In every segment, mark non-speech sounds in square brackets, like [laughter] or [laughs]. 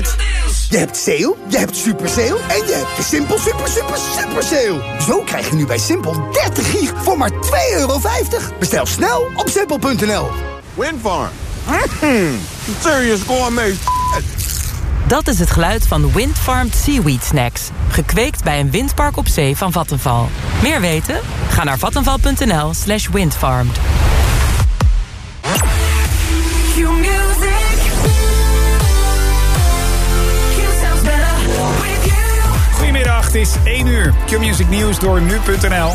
het. Je hebt sale, je hebt super sale en je hebt de Simpel super super super sale. Zo krijg je nu bij Simpel 30 gig voor maar 2,50 euro. Bestel snel op simpel.nl. Windfarm. Mm, serious gourmet Dat is het geluid van Windfarmed Seaweed Snacks. Gekweekt bij een windpark op zee van Vattenval. Meer weten? Ga naar vattenval.nl slash windfarmed. Het is 1 uur. Q-Music Nieuws door nu.nl.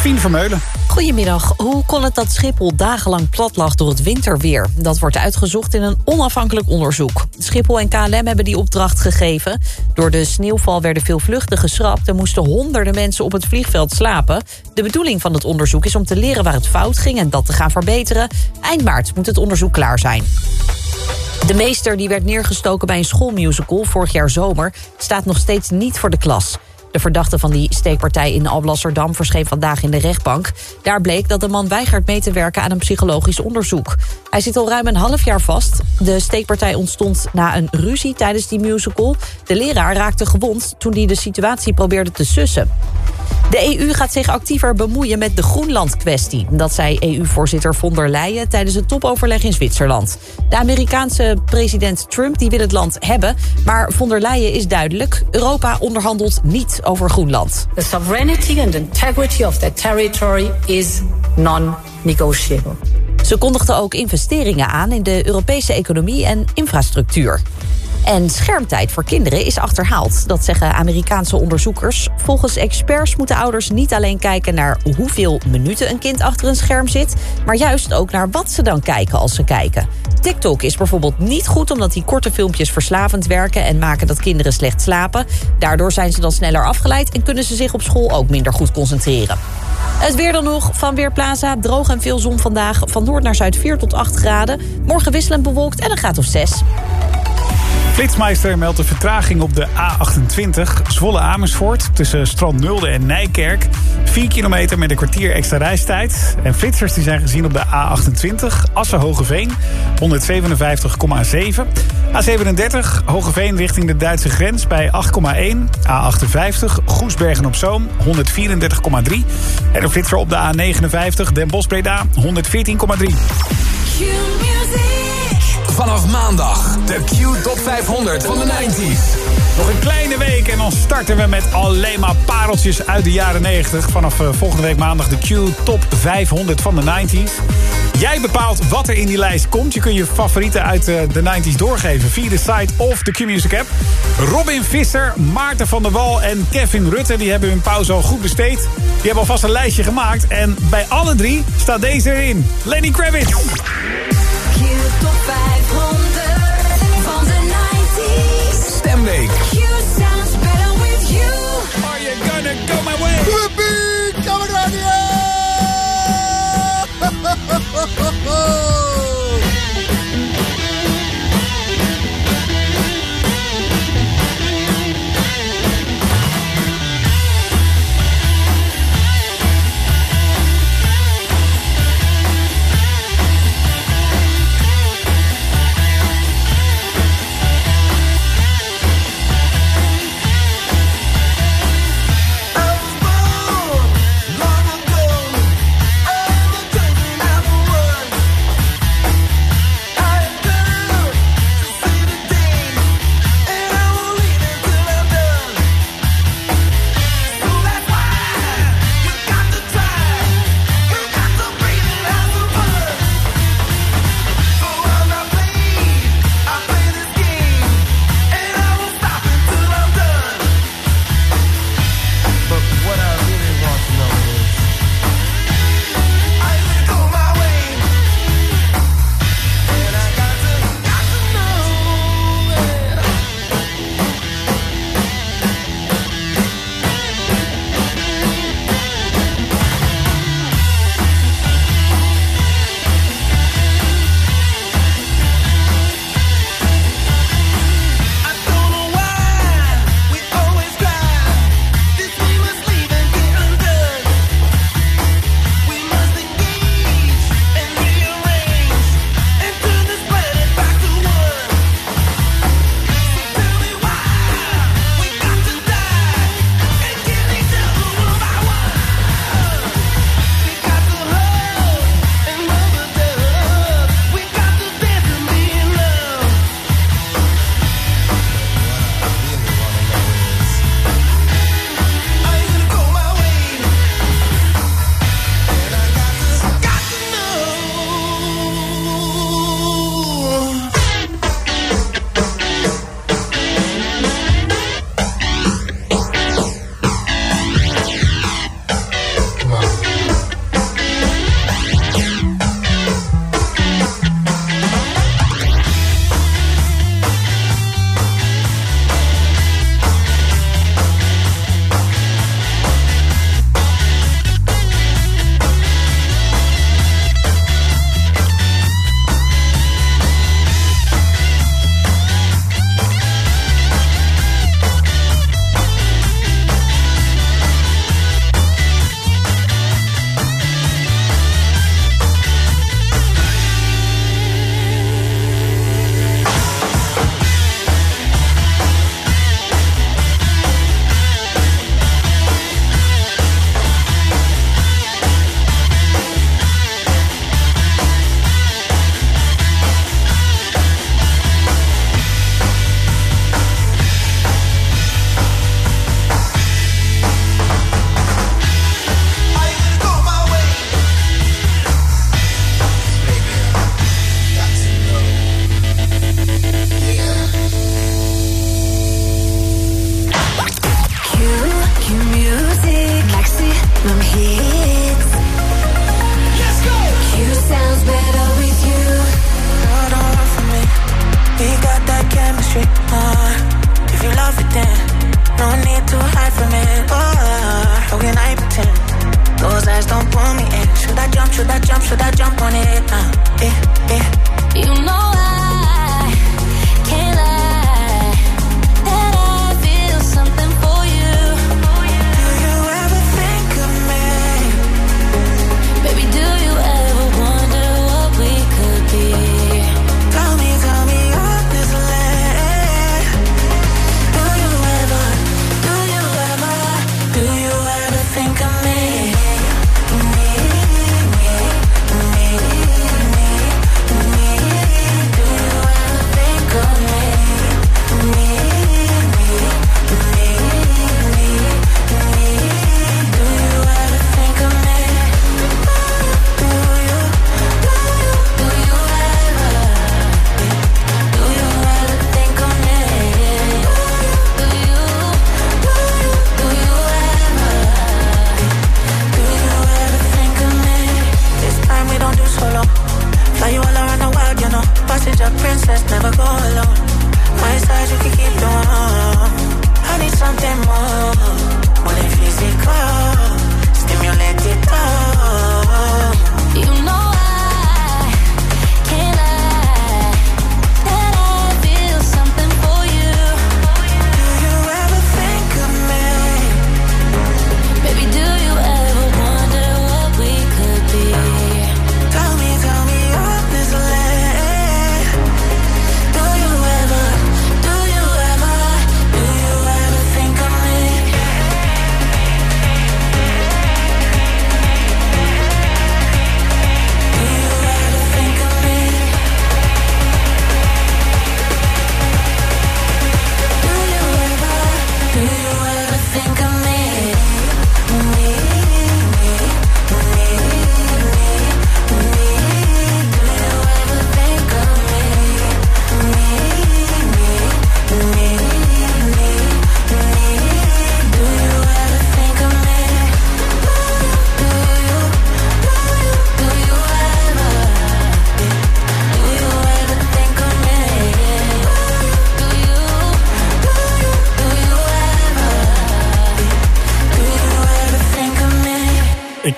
Fien Vermeulen. Goedemiddag. Hoe kon het dat Schiphol dagenlang plat lag door het winterweer? Dat wordt uitgezocht in een onafhankelijk onderzoek. Schiphol en KLM hebben die opdracht gegeven. Door de sneeuwval werden veel vluchten geschrapt... en moesten honderden mensen op het vliegveld slapen. De bedoeling van het onderzoek is om te leren waar het fout ging... en dat te gaan verbeteren. Eind maart moet het onderzoek klaar zijn. De meester die werd neergestoken bij een schoolmusical vorig jaar zomer... staat nog steeds niet voor de klas. De verdachte van die steekpartij in Alblasserdam verscheen vandaag in de rechtbank. Daar bleek dat de man weigert mee te werken aan een psychologisch onderzoek. Hij zit al ruim een half jaar vast. De steekpartij ontstond na een ruzie tijdens die musical. De leraar raakte gewond toen hij de situatie probeerde te sussen. De EU gaat zich actiever bemoeien met de Groenland-kwestie. Dat zei EU-voorzitter von der Leyen tijdens het topoverleg in Zwitserland. De Amerikaanse president Trump die wil het land hebben... maar von der Leyen is duidelijk. Europa onderhandelt niet over Groenland. The sovereignty and integrity of that territory is non-negotiable. Ze kondigde ook investeringen aan in de Europese economie en infrastructuur. En schermtijd voor kinderen is achterhaald. Dat zeggen Amerikaanse onderzoekers. Volgens experts moeten ouders niet alleen kijken naar hoeveel minuten een kind achter een scherm zit, maar juist ook naar wat ze dan kijken als ze kijken. TikTok is bijvoorbeeld niet goed omdat die korte filmpjes verslavend werken en maken dat kinderen slecht slapen. Daardoor zijn ze dan sneller afgeleid en kunnen ze zich op school ook minder goed concentreren. Het weer dan nog van Weerplaza. Droog en veel zon vandaag. Van noord naar zuid 4 tot 8 graden. Morgen wisselend bewolkt en een graad of 6. Flitsmeister meldt een vertraging op de A28 Zwolle-Amersfoort... tussen Strand Nulde en Nijkerk. 4 kilometer met een kwartier extra reistijd. En flitsers die zijn gezien op de A28 Assen-Hogeveen 157,7. A37 Hogeveen richting de Duitse grens bij 8,1. A58 Goesbergen op Zoom 134,3. En een flitser op de A59 Den Bosch-Breda 114,3. Vanaf maandag de Q Top 500 van de 90s. Nog een kleine week en dan starten we met alleen maar pareltjes uit de jaren 90. Vanaf uh, volgende week maandag de Q Top 500 van de 90s. Jij bepaalt wat er in die lijst komt. Je kunt je favorieten uit uh, de 90s doorgeven via de site of de Q-Music app. Robin Visser, Maarten van der Wal en Kevin Rutte... die hebben hun pauze al goed besteed. Die hebben alvast een lijstje gemaakt. En bij alle drie staat deze erin. Lenny Kravitz. Top 500 van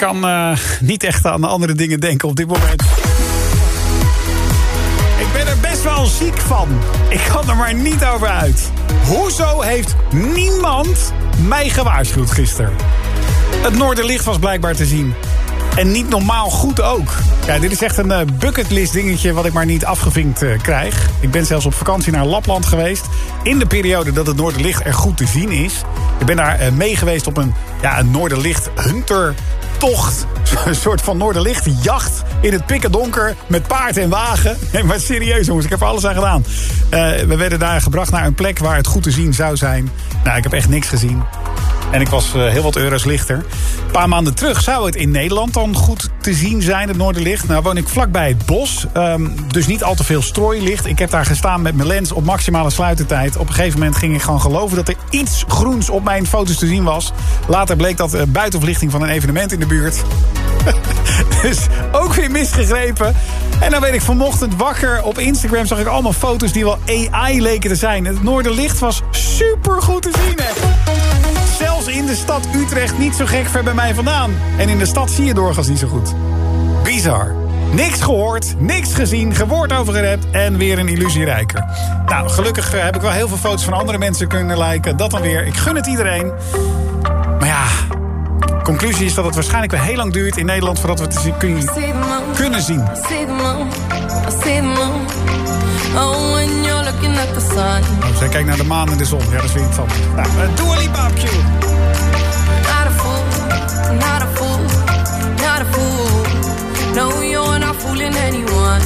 kan eh, niet echt aan andere dingen denken op dit moment. Ik ben er best wel ziek van. Ik kan er maar niet over uit. Hoezo heeft niemand mij gewaarschuwd gisteren? Het Noorderlicht was blijkbaar te zien. En niet normaal goed ook. Ja, dit is echt een eh, bucketlist dingetje wat ik maar niet afgevinkt eh, krijg. Ik ben zelfs op vakantie naar Lapland geweest. In de periode dat het Noorderlicht er goed te zien is. Ik ben daar eh, mee geweest op een, ja, een Noorderlicht huntertocht. [laughs] Een soort van Noorderlicht jacht in het pikken donker met paard en wagen. [laughs] Nee, maar serieus jongens, ik heb er alles aan gedaan. Eh, we werden daar gebracht naar een plek waar het goed te zien zou zijn. Nou, ik heb echt niks gezien. En ik was eh, heel wat euro's lichter. Een paar maanden terug zou het in Nederland dan goed te zien zijn, het Noorderlicht. Nou woon ik vlakbij het bos, ehm, dus niet al te veel strooilicht. Ik heb daar gestaan met mijn lens op maximale sluitertijd. Op een gegeven moment ging ik gewoon geloven dat er iets groens op mijn foto's te zien was. Later bleek dat uh, buitenverlichting van een evenement in de buurt. [laughs] dus ook weer misgegrepen. En dan werd ik vanochtend wakker. Op Instagram zag ik allemaal foto's die wel AI leken te zijn. Het Noorderlicht was super goed te zien. Zelfs in de stad Utrecht niet zo gek ver bij mij vandaan. En in de stad zie je doorgaans niet zo goed. Bizar. Niks gehoord, niks gezien, gewoord over gerept en weer een illusierijker. Nou, gelukkig eh, heb ik wel heel veel foto's van andere mensen kunnen liken. Dat dan weer. Ik gun het iedereen. Maar ja, conclusie is dat het waarschijnlijk wel heel lang duurt in Nederland... voordat we het zien- kun- kunnen zien. Oh, zij kijkt naar de maan en de zon. Ja, dat is weer iets anders. Nou, uh, Dua Lipa op Q. Not a fool, not a fool, not a fool. No, you're not fooling anyone.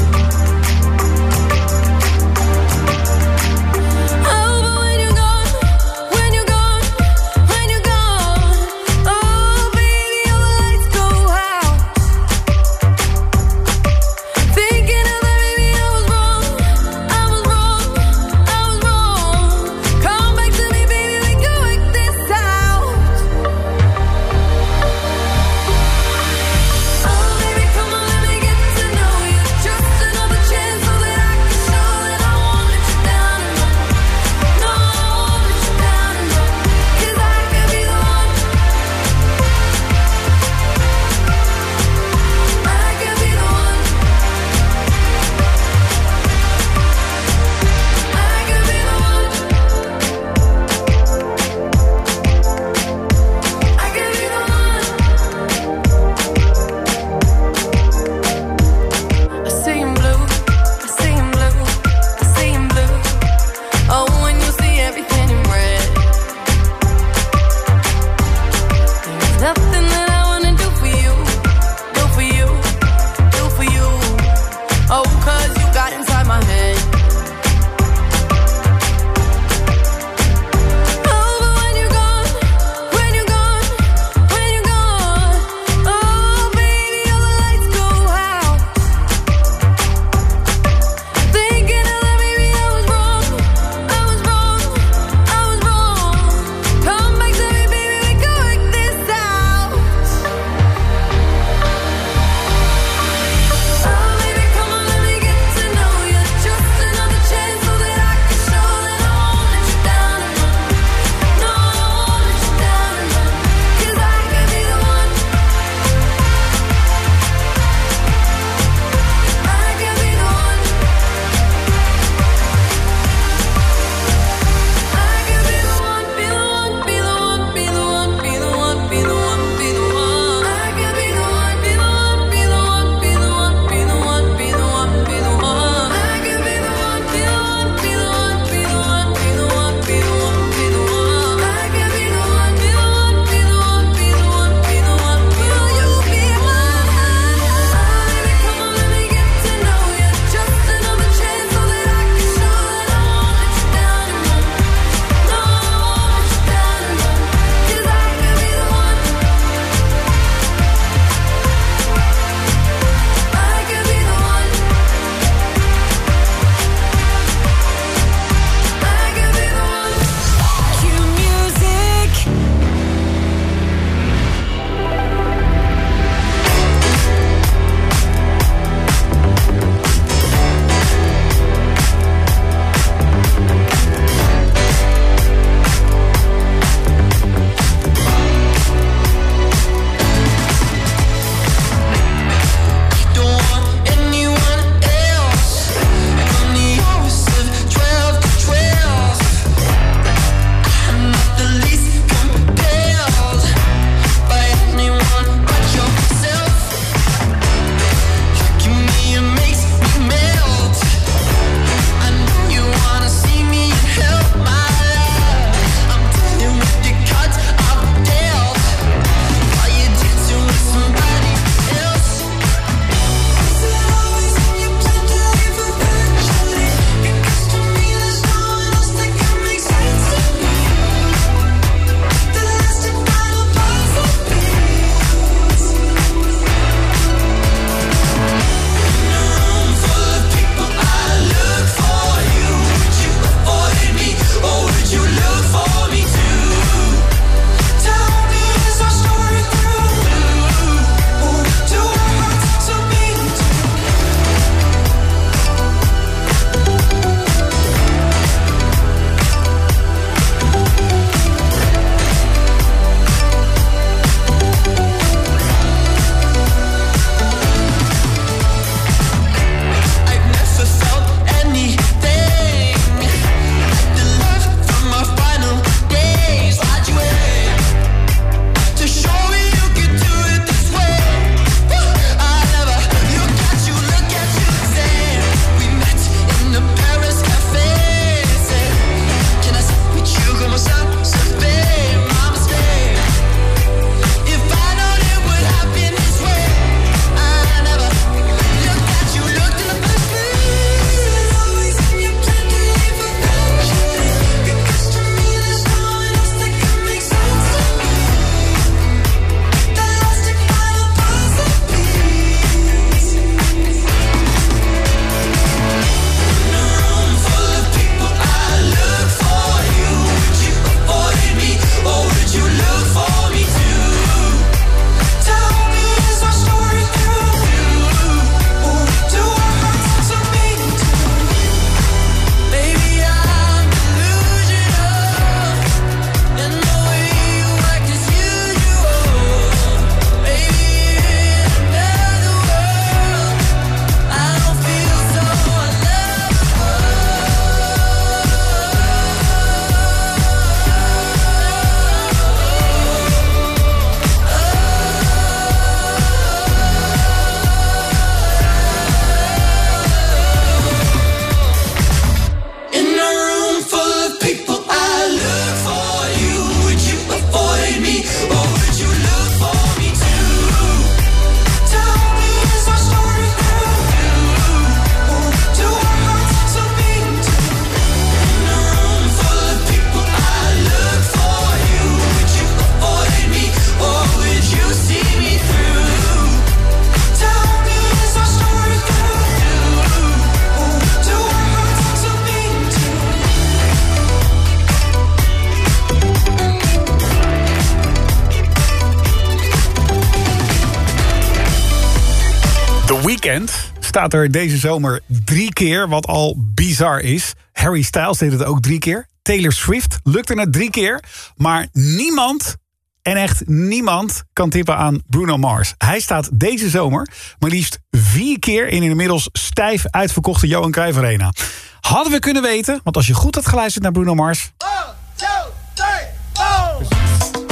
Staat er deze zomer drie keer, wat al bizar is. Harry Styles deed het ook drie keer. Taylor Swift lukte het drie keer. Maar niemand, en echt niemand, kan tippen aan Bruno Mars. Hij staat deze zomer maar liefst vier keer in een inmiddels stijf uitverkochte Johan Cruijff Arena. Hadden we kunnen weten, want als je goed had geluisterd naar Bruno Mars...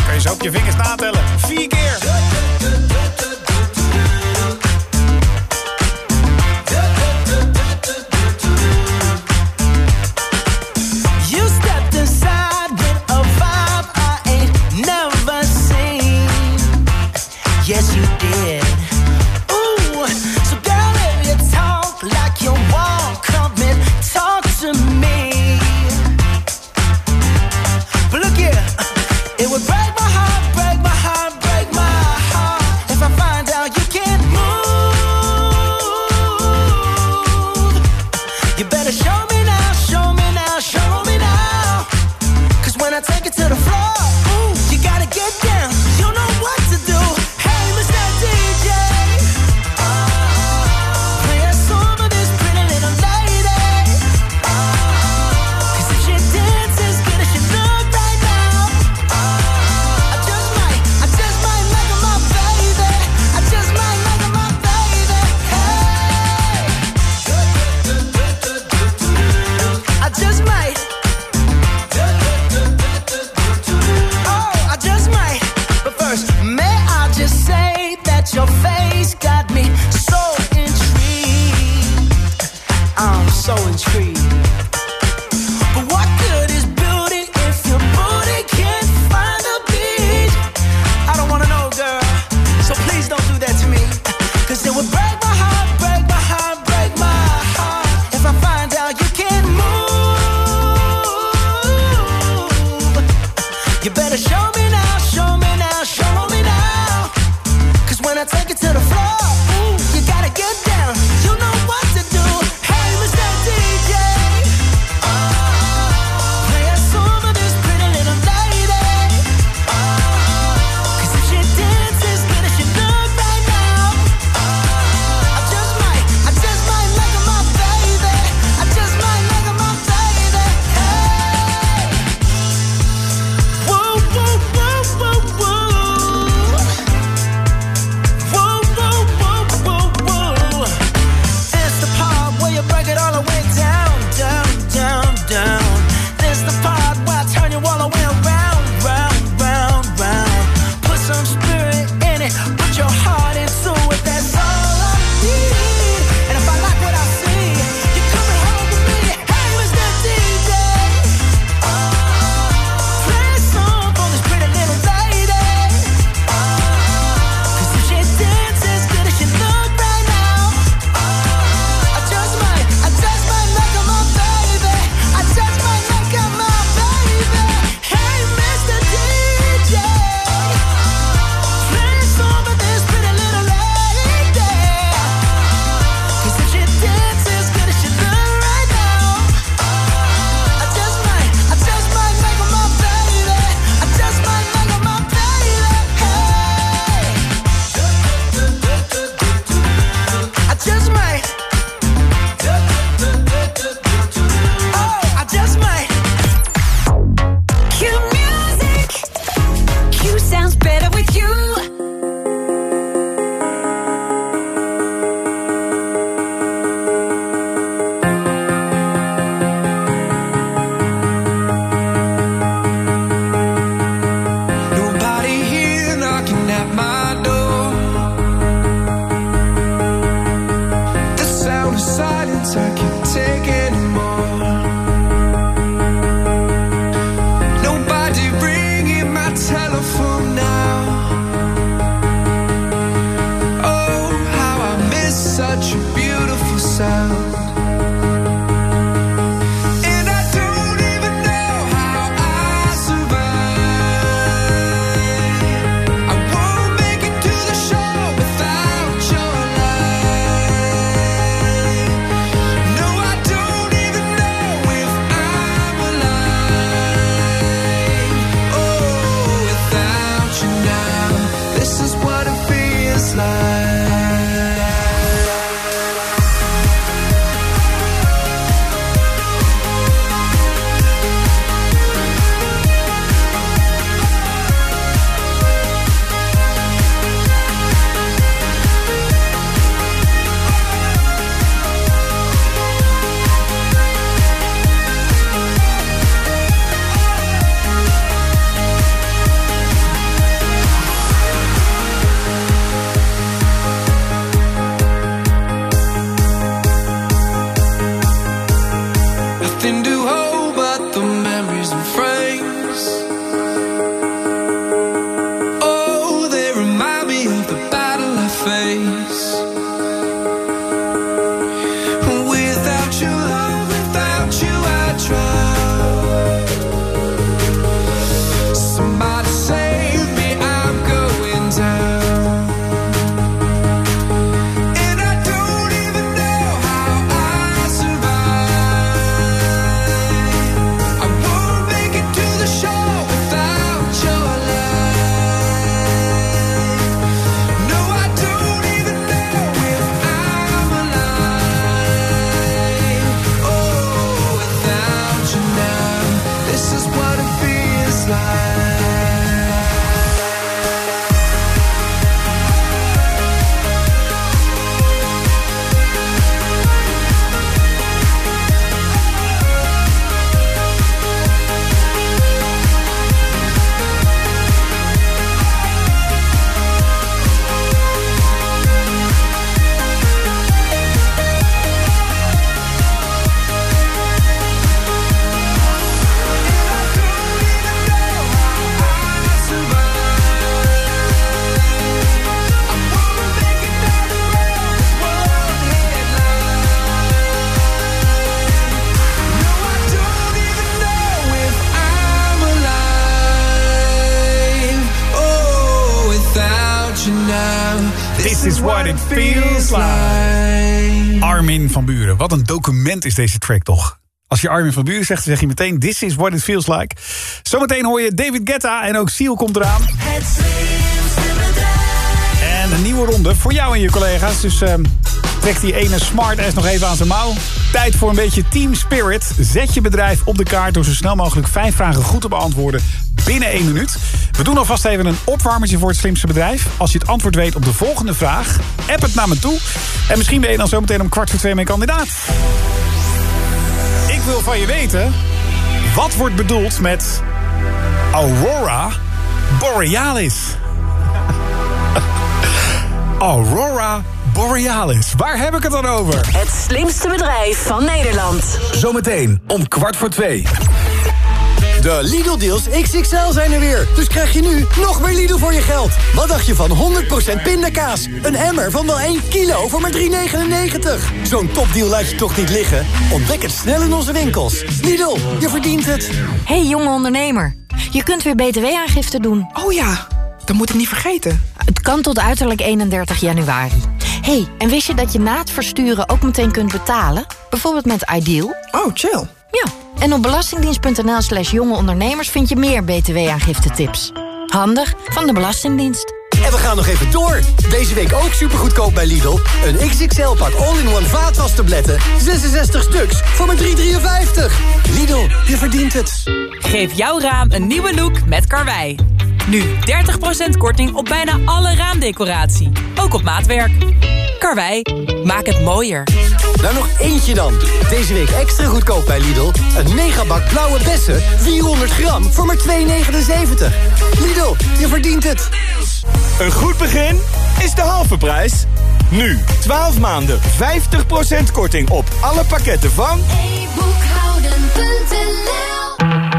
Kan je zo op je vingers natellen. Vier keer. Van Buren. Wat een document is deze track toch? Als je Armin van Buren zegt, zeg je meteen... This is what it feels like. Zometeen hoor je David Guetta en ook Seal komt eraan. Een nieuwe ronde voor jou en je collega's. Dus ehm, trek die ene smart ass nog even aan zijn mouw. Tijd voor een beetje team spirit. Zet je bedrijf op de kaart door zo snel mogelijk vijf vragen goed te beantwoorden binnen één minuut. We doen alvast even een opwarmertje voor het slimste bedrijf. Als je het antwoord weet op de volgende vraag, app het naar me toe. En misschien ben je dan zometeen om kwart voor twee mijn kandidaat. Ik wil van je weten, wat wordt bedoeld met Aurora Borealis? [laughs] Aurora Borealis. Waar heb ik het dan over? Het slimste bedrijf van Nederland. Zometeen om kwart voor twee. De Lidl-deals XXL zijn er weer. Dus krijg je nu nog meer Lidl voor je geld. Wat dacht je van 100% pindakaas? Een emmer van wel 1 kilo voor maar 3,99. Zo'n topdeal laat je toch niet liggen? Ontdek het snel in onze winkels. Lidl, je verdient het. hey, jonge ondernemer. Je kunt weer btw-aangifte doen. Oh ja, dat moet ik niet vergeten. Het kan tot uiterlijk 31 januari. hey, en wist je dat je na het versturen ook meteen kunt betalen? Bijvoorbeeld met Ideal? Oh, chill. Ja, en op belastingdienst.nl slash jonge ondernemers... vind je meer btw-aangifte-tips. Handig van de Belastingdienst. En we gaan nog even door. Deze week ook supergoedkoop bij Lidl. Een XXL-pak all-in-one vaatwastabletten. 66 stuks voor maar 3,53. Lidl, je verdient het. Geef jouw raam een nieuwe look met Karwei. Nu 30% korting op bijna alle raamdecoratie. Ook op maatwerk. Karwei, maak het mooier. Nou nog eentje dan. Deze week extra goedkoop bij Lidl. Een megabak blauwe bessen, 400 gram voor maar 2,79. Lidl, je verdient het. Een goed begin is de halve prijs. Nu, 12 maanden, 50% korting op alle pakketten van...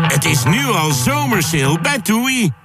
Het is nu al zomersale bij TUI.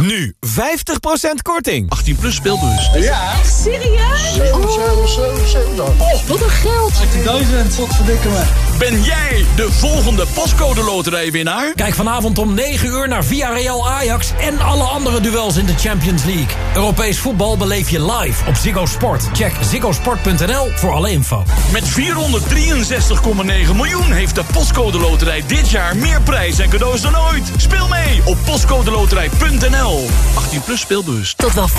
Nu 50% korting. 18 plus speelbus. Ja. Serieus? Oh, wat een geld. 18.000. Wat verdikke me. Ben jij de volgende pascode loterijwinnaar? Kijk vanavond om 9 uur naar Villarreal Ajax en alle andere duels in de Champions League. Europees voetbal beleef je live op Ziggo Sport. Check ziggosport.nl voor alle info. Met 463,9 miljoen heeft de Postcode Loterij dit jaar meer prijs en cadeaus dan ooit. Speel mee op postcodeloterij.nl. 18 plus speelbus. Tot wel 50%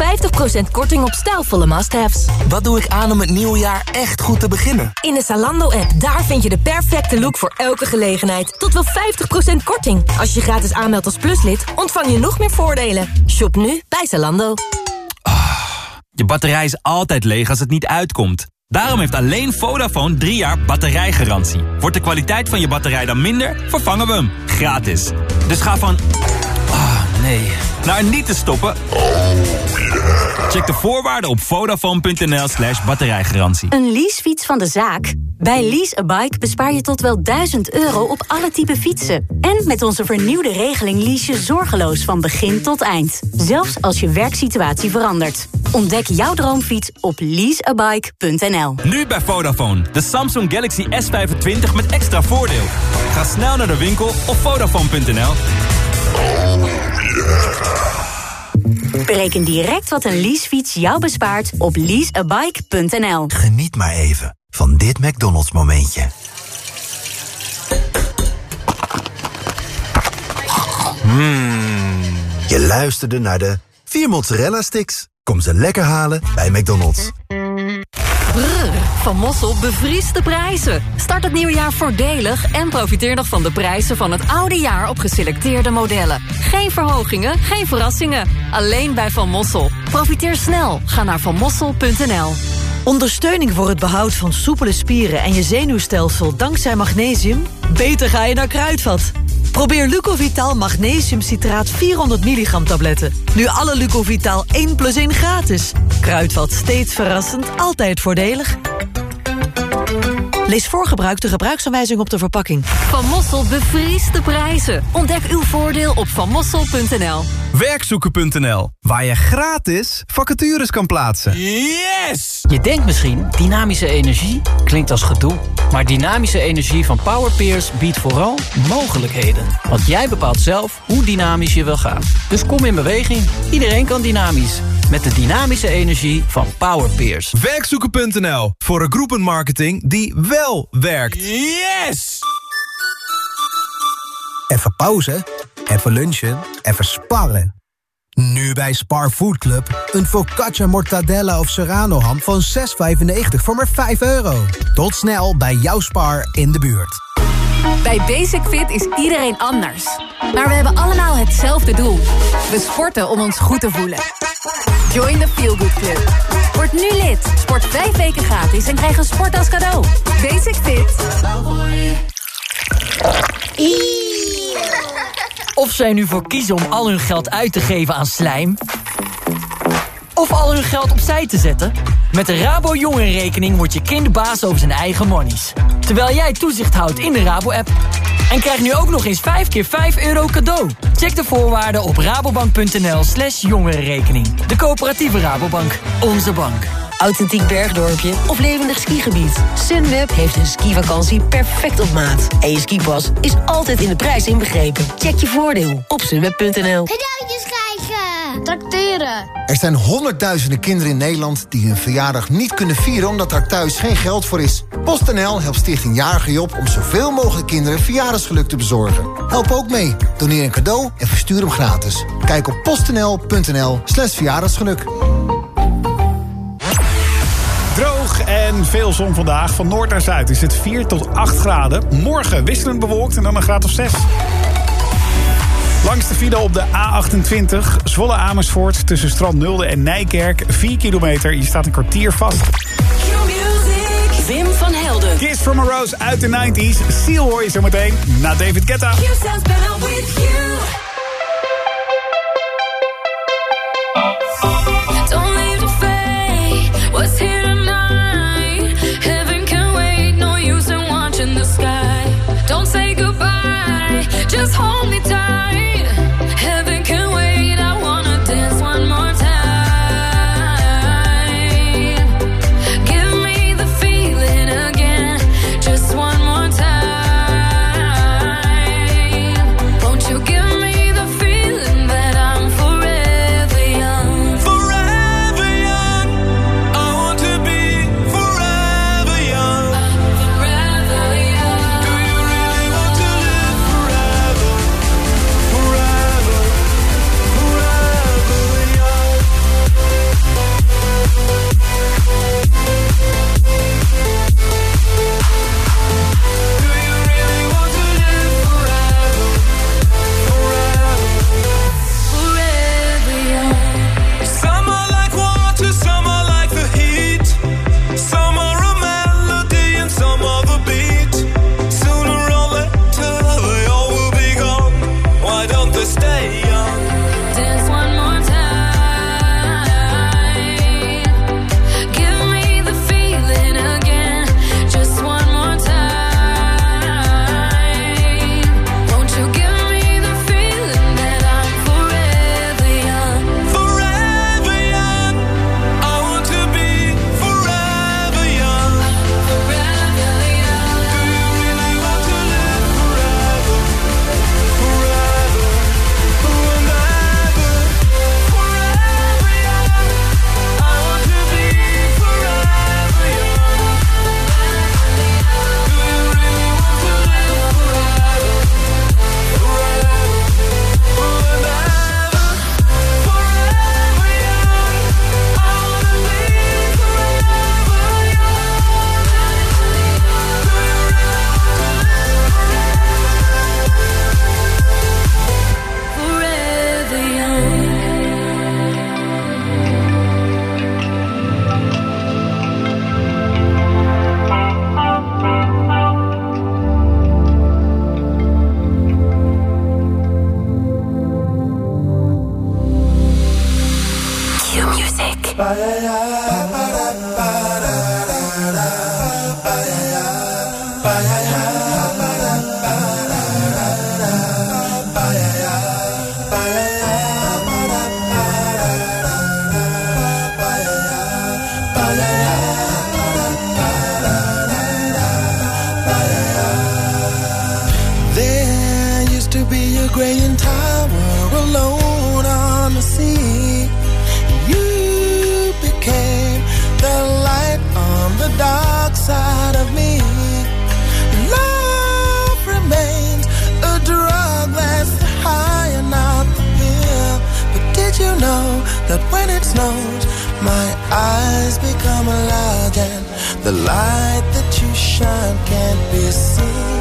korting op stijlvolle must-haves. Wat doe ik aan om het nieuwe jaar echt goed te beginnen? In de Zalando-app, daar vind je de perfecte look voor elke gelegenheid. Tot wel 50% korting. Als je je gratis aanmeldt als pluslid, ontvang je nog meer voordelen. Shop nu bij Zalando. Je batterij is altijd leeg als het niet uitkomt. Daarom heeft alleen Vodafone 3 jaar batterijgarantie. Wordt de kwaliteit van je batterij dan minder, vervangen we hem. Gratis. Dus ga van... Nee. Naar niet te stoppen... Check de voorwaarden op vodafone.nl slash batterijgarantie. Een leasefiets van de zaak? Bij Lease a Bike bespaar je tot wel 1000 euro op alle type fietsen. En met onze vernieuwde regeling lease je zorgeloos van begin tot eind. Zelfs als je werksituatie verandert. Ontdek jouw droomfiets op leaseabike.nl. Nu bij Vodafone. De Samsung Galaxy S25 met extra voordeel. Ga snel naar de winkel op vodafone.nl. Bereken direct wat een leasefiets jou bespaart op leaseabike.nl. Geniet maar even van dit McDonald's momentje. Mmm. Je luisterde naar de vier mozzarella sticks. Kom ze lekker halen bij McDonald's. Brrr, van Mossel bevriest de prijzen. Start het nieuwe jaar voordelig en profiteer nog van de prijzen van het oude jaar op geselecteerde modellen. Geen verhogingen, geen verrassingen. Alleen bij Van Mossel. Profiteer snel. Ga naar vanmossel.nl. Ondersteuning voor het behoud van soepele spieren en je zenuwstelsel dankzij magnesium? Beter ga je naar Kruidvat. Probeer Lucovital Magnesiumcitraat 400 milligram tabletten. Nu alle Lucovital 1 plus 1 gratis. Kruidvat steeds verrassend, altijd voordelig. Lees voor gebruik de gebruiksaanwijzing op de verpakking. Van Mossel bevriest de prijzen. Ontdek uw voordeel op vanmossel.nl. Werkzoeken.nl, waar je gratis vacatures kan plaatsen. Yes! Je denkt misschien, dynamische energie klinkt als gedoe. Maar dynamische energie van Powerpeers biedt vooral mogelijkheden. Want jij bepaalt zelf hoe dynamisch je wil gaan. Dus kom in beweging. Iedereen kan dynamisch. Met de dynamische energie van Powerpeers. Werkzoeken.nl, voor een groepenmarketing die wel werkt. Yes! Even pauze, even lunchen, even sparren. Nu bij Spar Food Club. Een focaccia mortadella of serrano ham van 6,95 voor maar 5 euro. Tot snel bij jouw Spar in de buurt. Bij Basic Fit is iedereen anders. Maar we hebben allemaal hetzelfde doel. We sporten om ons goed te voelen. Join the Feel Good Club. Word nu lid. Sport vijf weken gratis en krijg een sport als cadeau. Basic Fit. Of zij nu voor kiezen om al hun geld uit te geven aan slijm... of al hun geld opzij te zetten... met de Rabo Jongerenrekening wordt je kind baas over zijn eigen monies. Terwijl jij toezicht houdt in de Rabo-app. En krijg nu ook nog eens 5 keer 5 euro cadeau. Check de voorwaarden op rabobank.nl slash jongerenrekening. De coöperatieve Rabobank. Onze bank. Authentiek bergdorpje of levendig skigebied. Sunweb heeft een skivakantie perfect op maat. En je skipas is altijd in de prijs inbegrepen. Check je voordeel op sunweb.nl. Cadeautjes! Tracteren! Er zijn honderdduizenden kinderen in Nederland die hun verjaardag niet kunnen vieren omdat er thuis geen geld voor is. PostNL helpt Stichting Jarige Job om zoveel mogelijk kinderen verjaardagsgeluk te bezorgen. Help ook mee. Doneer een cadeau en verstuur hem gratis. Kijk op postnl.nl slash verjaardagsgeluk. Droog en veel zon vandaag. Van noord naar zuid is het 4 tot 8 graden. Morgen wisselend bewolkt en dan een graad of 6. Langs de file op de A28, Zwolle Amersfoort... tussen Strand Nulde en Nijkerk, 4 kilometer. Je staat een kwartier vast. Wim van Helden. Kiss from a Rose uit de 90s. Seal hoor je zo meteen na David Guetta. Don't leave the fate. graying tower alone on the sea. You became the light on the dark side of me. Love remains a drug that's the high and not the pill. But did you know that when it snows, my eyes become large and the light that you shine can't be seen?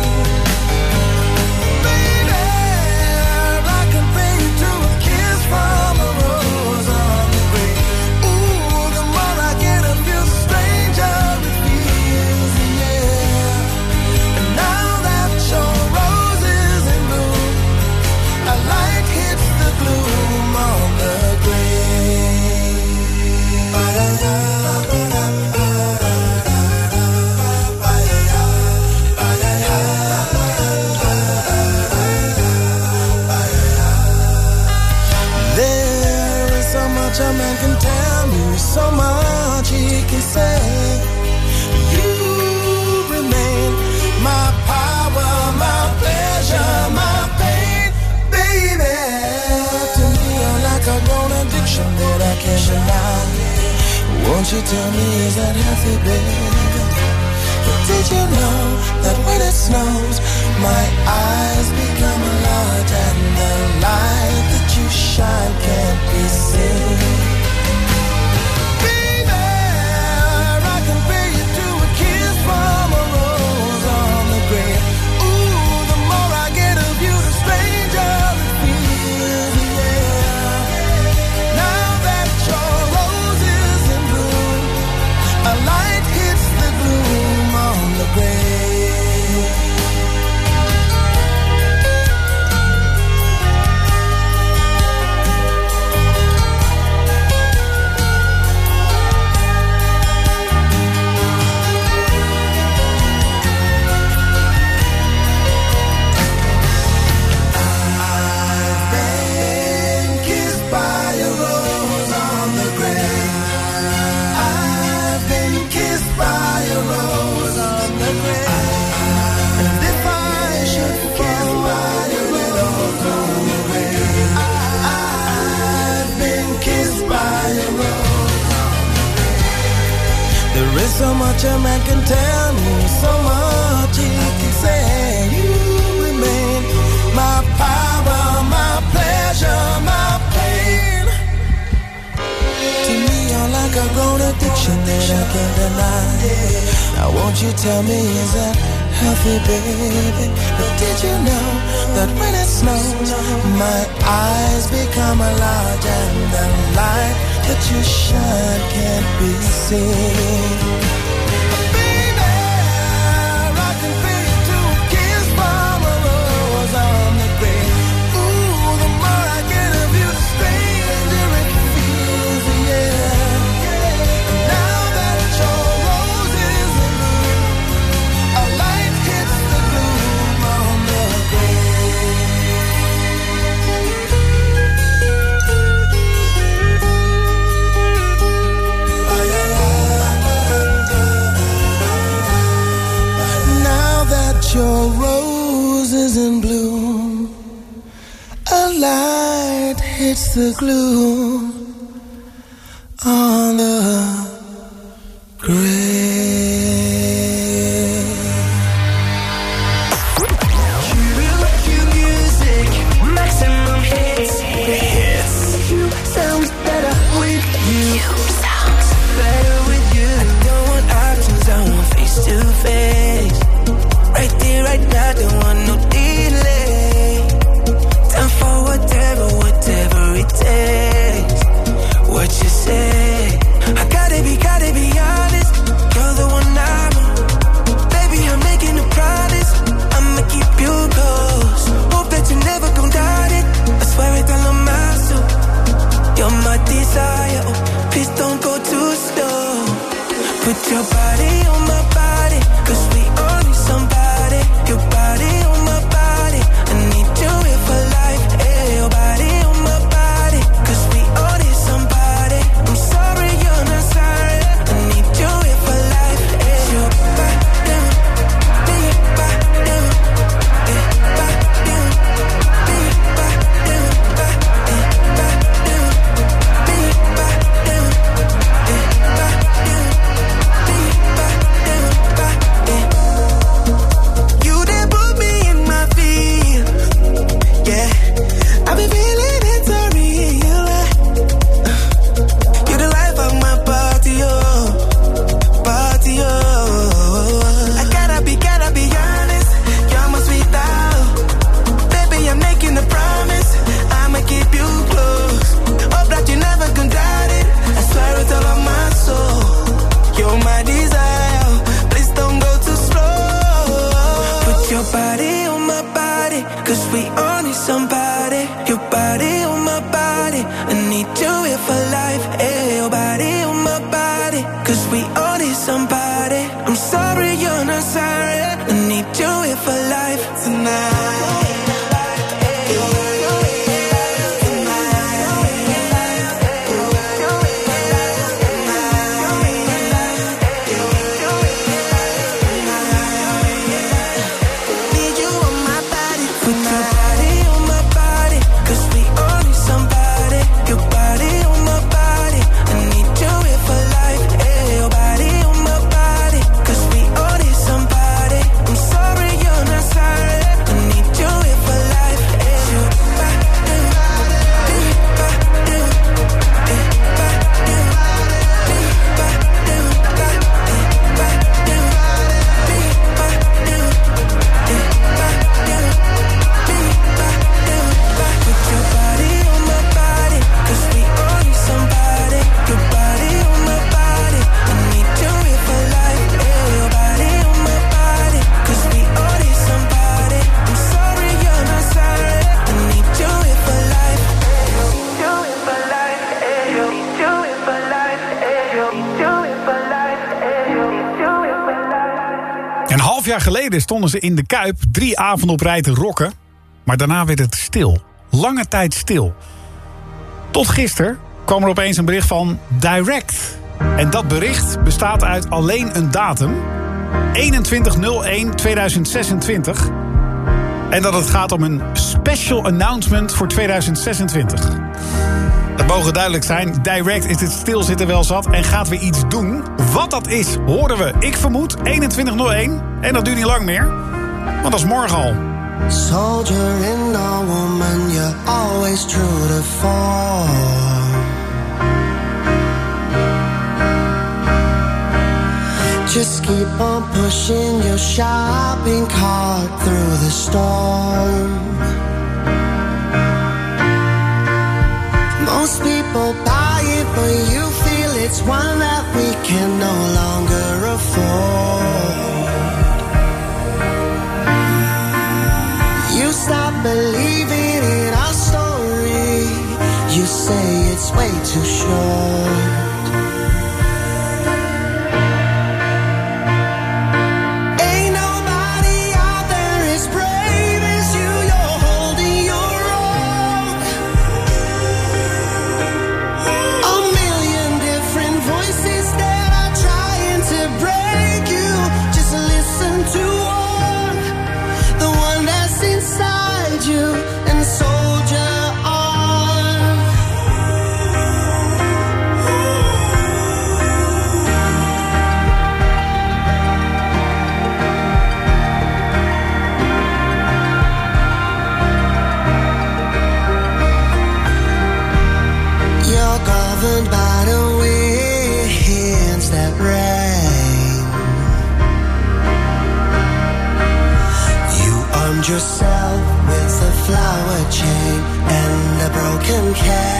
you tell me is that healthy, babe? But did you know that when it snows, my eyes become a lot and the light that you shine can't be seen? light hits the gloom on the grave. your body geleden stonden ze in de Kuip drie avonden op rij te rocken. Maar daarna werd het stil. Lange tijd stil. Tot gisteren kwam er opeens een bericht van Direct. En dat bericht bestaat uit alleen een datum. 2101-2026. En dat het gaat om een special announcement voor 2026. Het mogen duidelijk zijn. Direct is dit stilzitten wel zat en gaat weer iets doen. Wat dat is, horen we, ik vermoed, 2101. En dat duurt niet lang meer, want dat is morgen al. Soldier woman, always true to fall. Just keep on pushing your shopping cart through the storm. Most people buy it, but you feel it's one that we can no longer afford. You stop believing in our story. You say it's way too short. 不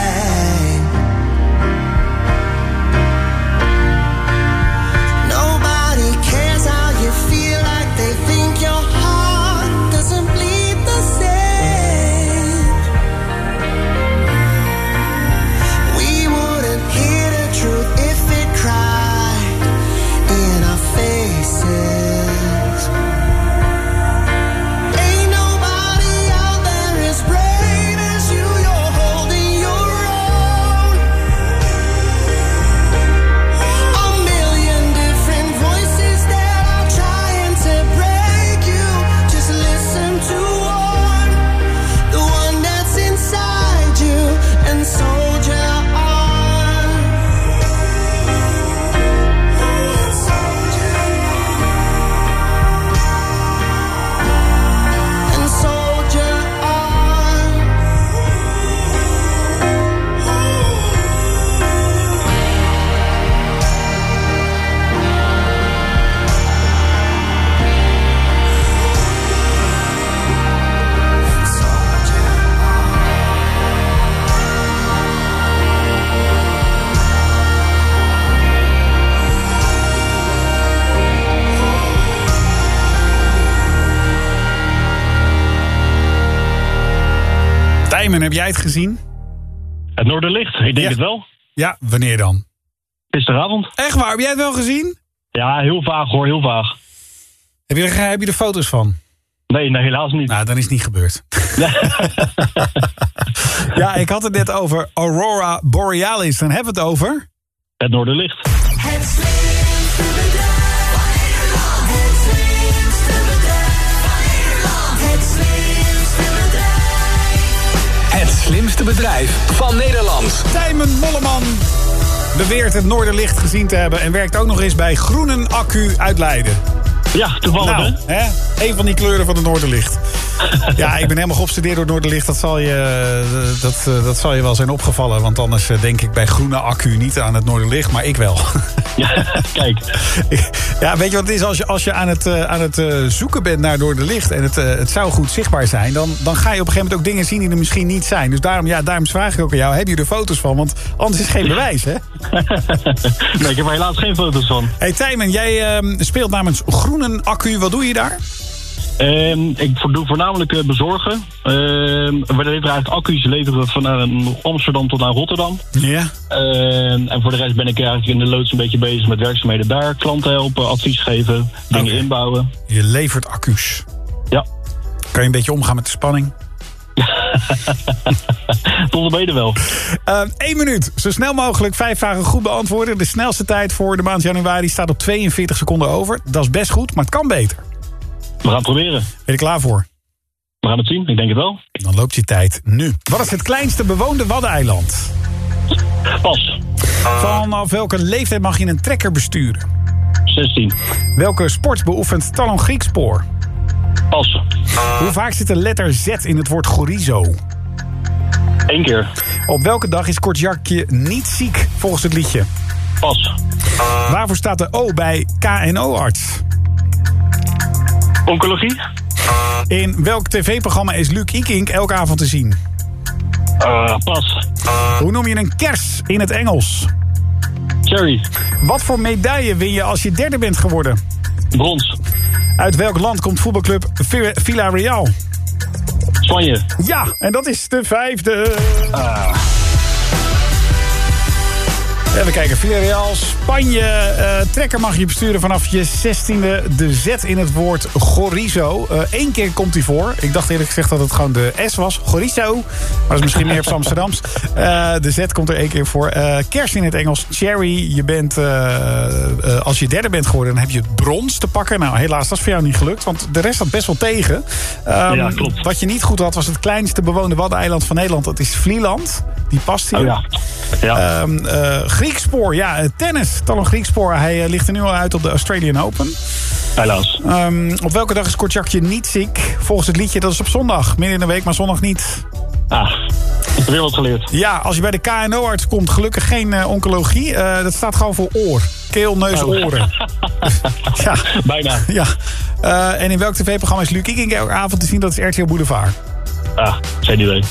gezien? Het Noorderlicht, ik denk het wel. Ja, wanneer dan? Gisteravond. Echt waar? Heb jij het wel gezien? Ja, heel vaag hoor, heel vaag. Heb je, er, heb je er foto's van? Nee, nee, helaas niet. Nou, dan is niet gebeurd. [laughs] ja, ik had het net over Aurora Borealis. Dan hebben we het over... Het Noorderlicht. Het slimste bedrijf van Nederland. Tijmen Molleman beweert het Noorderlicht gezien te hebben... en werkt ook nog eens bij Groenen Accu uit Leiden. Ja, toevallig nou, hè? hè? Een van die kleuren van het Noorderlicht. [laughs] ja, ik ben helemaal geobsedeerd door het Noorderlicht. Dat zal, je, eh, dat, eh, dat zal je wel zijn opgevallen. Want anders eh, denk ik bij groene accu niet aan het Noorderlicht. Maar ik wel. [laughs] Ja, [laughs] kijk. Ja, weet je wat het is? Als je, als je aan het, eh, aan het eh, zoeken bent naar Noorderlicht... en het, eh, het zou goed zichtbaar zijn... Dan, dan ga je op een gegeven moment ook dingen zien die er misschien niet zijn. Dus daarom, ja, daarom vraag ik ook aan jou. Heb je er foto's van? Want anders is het geen bewijs, hè? nee, ik heb er helaas geen foto's van. Hey Tijmen, jij ehm, speelt namens Groenen Accu. Wat doe je daar? Ehm, ik doe voornamelijk eh, bezorgen. Ehm, we leveren eigenlijk accu's, leveren we van Amsterdam tot aan Rotterdam. Ja. Ehm, en voor de rest ben ik eigenlijk in de loods een beetje bezig met werkzaamheden daar. Klanten helpen, advies geven, dingen inbouwen. Je levert accu's. Ja. Kan je een beetje omgaan met de spanning? [laughs] Tot de wel. Eén Eh, minuut. Zo snel mogelijk vijf vragen goed beantwoorden. De snelste tijd voor de maand januari staat op 42 seconden over. Dat is best goed, maar het kan beter. We gaan het proberen. Ben je er klaar voor? We gaan het zien, ik denk het wel. Dan loopt je tijd nu. Wat is het kleinste bewoonde Waddeneiland? Pas. Vanaf welke leeftijd mag je een trekker besturen? 16. Welke sport beoefent Talon Griekspoor? Pas. Hoe vaak zit de letter Z in het woord chorizo? Eén keer. Op welke dag is Kortjakje niet ziek volgens het liedje? Pas. Waarvoor staat de O bij KNO-arts? Oncologie? In welk tv-programma is Luc Ikink elke avond te zien? Eh, pas. Hoe noem je een kers in het Engels? Cherry. Wat voor medaille win je als je derde bent geworden? Brons. Uit welk land komt voetbalclub Vi- Villarreal? Spanje. Ja, en dat is de vijfde. Even kijken, Villarreal, Spanje. eh, trekker mag je besturen vanaf je 16e. De Z in het woord chorizo. Eén keer komt hij voor. Ik dacht eerlijk gezegd dat het gewoon de S was. Chorizo. Maar dat is misschien meer op Amsterdams. Eh, de Z komt er één keer voor. Eh kers in het Engels. Cherry. Je bent, eh, eh, als je derde bent geworden, dan heb je het brons te pakken. Nou, helaas, dat is voor jou niet gelukt. Want de rest had best wel tegen. Ehm, Ja, klopt. Wat je niet goed had, was het kleinste bewoonde waddeneiland van Nederland. Dat is Vlieland. Die past hier. Oh ja. Ja. Ehm, eh, Griekspoor, ja, eh, tennis. Talon Griekspoor, hij eh, ligt er nu al uit op de Australian Open. Helaas. Ehm, op welke dag is Kortjakje niet ziek? Volgens het liedje, dat is op zondag. Midden in de week, maar zondag niet. Ah, ik heb wat geleerd. Ja, als je bij de KNO-arts komt, gelukkig geen eh, oncologie. Dat staat gewoon voor oor. Keel, neus, Oh. oren. [laughs] ja. Bijna. Ja. En in welk tv-programma is Luc Ikink elke avond te zien? Dat is RTL Boulevard. Ah, geen idee.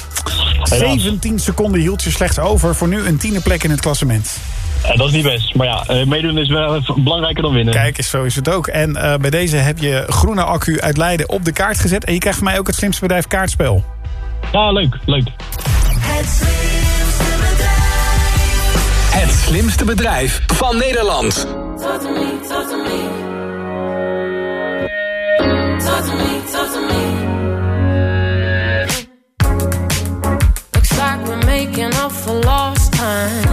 Helaas. 17 seconden hield je slechts over voor nu een tiende plek in het klassement. Eh, dat is niet best. Maar ja, eh, meedoen is wel belangrijker dan winnen. Kijk eens, zo is het ook. En eh, bij deze heb je groene accu uit Leiden op de kaart gezet. En je krijgt van mij ook het slimste bedrijf kaartspel. Ja, leuk, leuk. Het slimste bedrijf. Het slimste bedrijf van Nederland. Talk to me, talk to me. Talk to me, talk to me. looking up for lost time.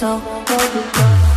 so, so, so.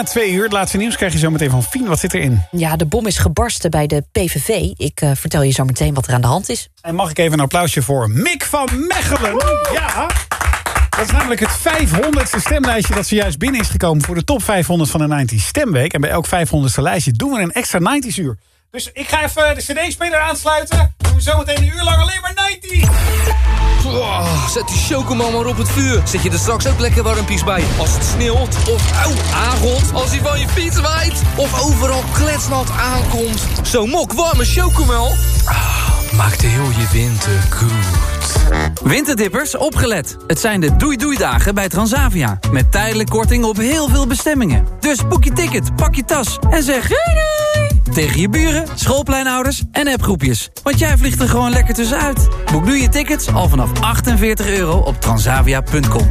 Bijna twee uur. Het laatste nieuws krijg je zo meteen van Fien. Wat zit erin? Ja, de bom is gebarsten bij de PVV. Ik eh, vertel je zo meteen wat er aan de hand is. En mag ik even een applausje voor Mick van Mechelen? Ja! Dat is namelijk het 500ste stemlijstje dat zojuist binnen is gekomen... voor de top 500 van de 90s Stemweek. En bij elk 500ste lijstje doen we een extra 90s uur. Dus ik ga even de cd-speler aansluiten. Doen we zometeen een uur lang alleen maar 90s. Oh, zet die chocomel maar op het vuur. Zet je er straks ook lekker warmpies bij. Als het sneeuwt of auw, aangot. Als hij van je fiets waait. Of overal kletsnat aankomt. Zo'n mok warme chocomel. Ah, maakt heel je winter goed. Winterdippers, opgelet. Het zijn de doei-doei-dagen bij Transavia. Met tijdelijk korting op heel veel bestemmingen. Dus boek je ticket, pak je tas en zeg doei! Tegen je buren, schoolpleinouders en appgroepjes. Want jij vliegt er gewoon lekker tussenuit. Boek nu je tickets al vanaf 48 euro op transavia.com.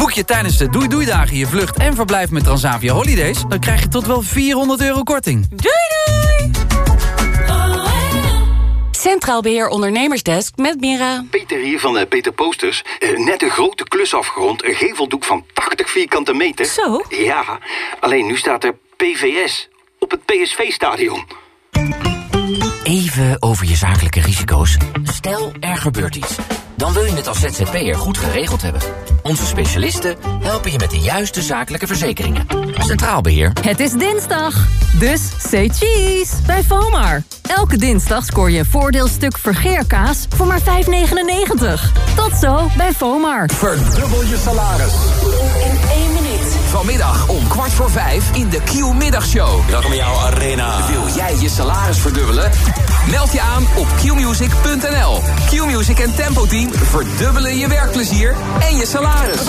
Boek je tijdens de Doei Doei Dagen je vlucht en verblijf met Transavia Holidays... dan krijg je tot wel 400 euro korting. Doei doei! Centraal Beheer Ondernemersdesk met Mira. Peter hier van eh, Peter Posters. Eh, net een grote klus afgerond. Een geveldoek van 80 vierkante meter. Zo? Ja, alleen nu staat er PVS op het PSV-stadion. Even over je zakelijke risico's. Stel, er gebeurt iets. Dan wil je het als ZZP'er goed geregeld hebben. Onze specialisten helpen je met de juiste zakelijke verzekeringen. Centraal Beheer. Het is dinsdag, dus say cheese bij FOMAR. Elke dinsdag scoor je een voordeelstuk vergeerkaas voor maar 5,99. Tot zo bij FOMAR. Verdubbel je salaris. In één. Vanmiddag om kwart voor vijf in de Q-middagshow. Welkom in jouw arena. Wil jij je salaris verdubbelen? Meld je aan op qmusic.nl. Q-Music en Tempo Team verdubbelen je werkplezier en je salaris.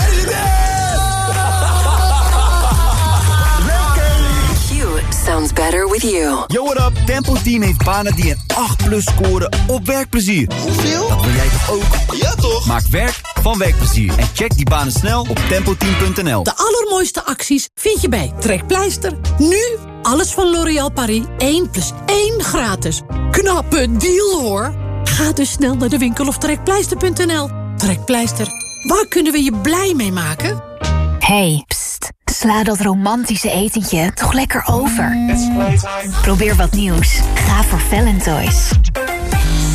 Sounds better with you. Yo, what up? Tempo Team heeft banen die een 8 plus scoren op werkplezier. Hoeveel? Dat wil jij toch ook? Ja, toch? Maak werk van werkplezier en check die banen snel op tempoteam.nl. De allermooiste acties vind je bij Trekpleister. Nu alles van L'Oréal Paris 1 plus 1 gratis. Knappe deal hoor. Ga dus snel naar de winkel of trekpleister.nl. Trekpleister, waar kunnen we je blij mee maken? Hey, pst, sla dat romantische etentje toch lekker over. Probeer wat nieuws. Ga voor Valentoys.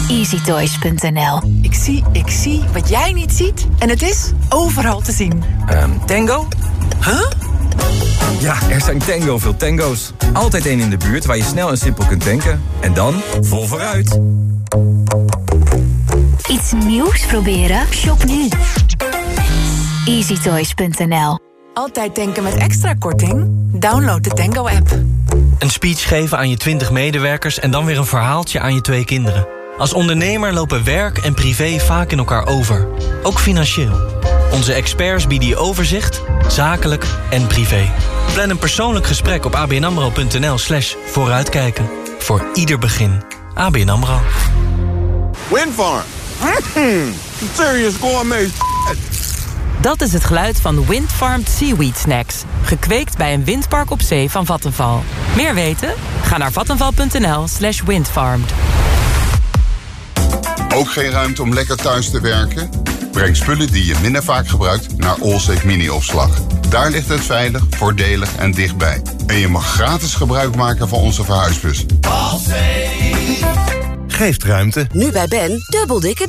EasyToys.nl Ik zie, ik zie wat jij niet ziet. En het is overal te zien. Ehm, tango? Huh? Ja, er zijn tango veel tango's. Altijd één in de buurt waar je snel en simpel kunt tanken. En dan vol vooruit. Iets nieuws proberen? Shop nu. EasyToys.nl Altijd denken met extra korting? Download de Tango-app. Een speech geven aan je 20 medewerkers en dan weer een verhaaltje aan je twee kinderen. Als ondernemer lopen werk en privé vaak in elkaar over. Ook financieel. Onze experts bieden je overzicht, zakelijk en privé. Plan een persoonlijk gesprek op abnamro.nl slash vooruitkijken. Voor ieder begin. ABN AMRO. Windfarm. Mm, serious gourmet Dat is het geluid van Windfarmed Seaweed Snacks. Gekweekt bij een windpark op zee van Vattenval. Meer weten? Ga naar vattenval.nl slash windfarmed. Ook geen ruimte om lekker thuis te werken? Breng spullen die je minder vaak gebruikt naar Allsafe Mini-opslag. Daar ligt het veilig, voordelig en dichtbij. En je mag gratis gebruik maken van onze verhuisbus. Geeft ruimte. Nu bij Ben, dubbel dikke